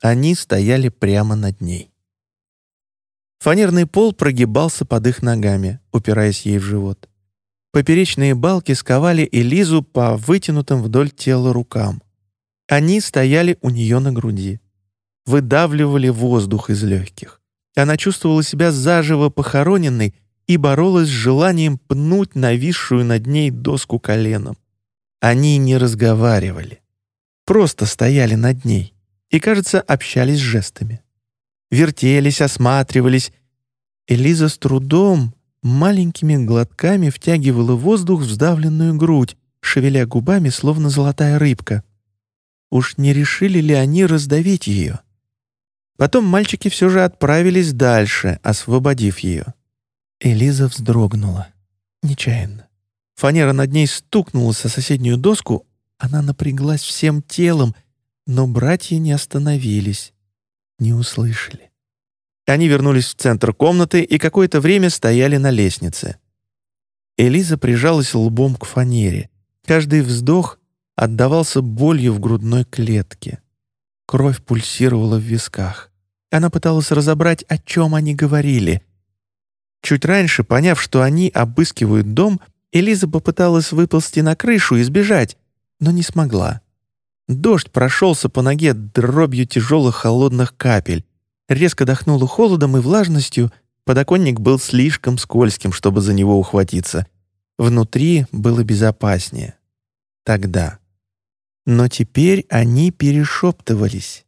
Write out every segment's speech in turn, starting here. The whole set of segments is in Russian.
Они стояли прямо над ней. Фанерный пол прогибался под их ногами, упираясь ей в живот. Поперечные балки сковали Элизу по вытянутым вдоль тела рукам. Они стояли у нее на груди. Выдавливали воздух из легких. Она чувствовала себя заживо похороненной и боролась с желанием пнуть нависшую над ней доску коленом. Они не разговаривали. Просто стояли над ней и, кажется, общались жестами. Вертелись, осматривались. Элиза с трудом, маленькими глотками втягивала воздух в сдавленную грудь, шевеля губами, словно золотая рыбка. Уж не решили ли они раздавить ее? Потом мальчики все же отправились дальше, освободив ее. Элиза вздрогнула. Нечаянно. Фанера над ней стукнула со соседнюю доску, она напряглась всем телом, но братья не остановились, не услышали. Они вернулись в центр комнаты и какое-то время стояли на лестнице. Элиза прижалась лбом к фанере. Каждый вздох отдавался болью в грудной клетке. Кровь пульсировала в висках. Она пыталась разобрать, о чем они говорили. Чуть раньше, поняв, что они обыскивают дом, Элиза попыталась выползти на крышу и сбежать, но не смогла. Дождь прошелся по ноге дробью тяжелых холодных капель. Резко дохнуло холодом и влажностью, подоконник был слишком скользким, чтобы за него ухватиться. Внутри было безопаснее. Тогда. Но теперь они перешептывались.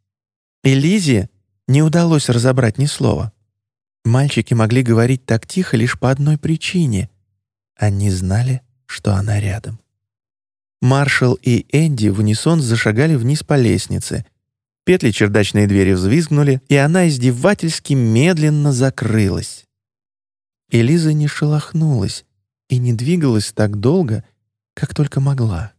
Элизе не удалось разобрать ни слова. Мальчики могли говорить так тихо лишь по одной причине. Они знали, что она рядом. Маршал и Энди в унисон зашагали вниз по лестнице. Петли чердачной двери взвизгнули, и она издевательски медленно закрылась. Элиза не шелохнулась и не двигалась так долго, как только могла.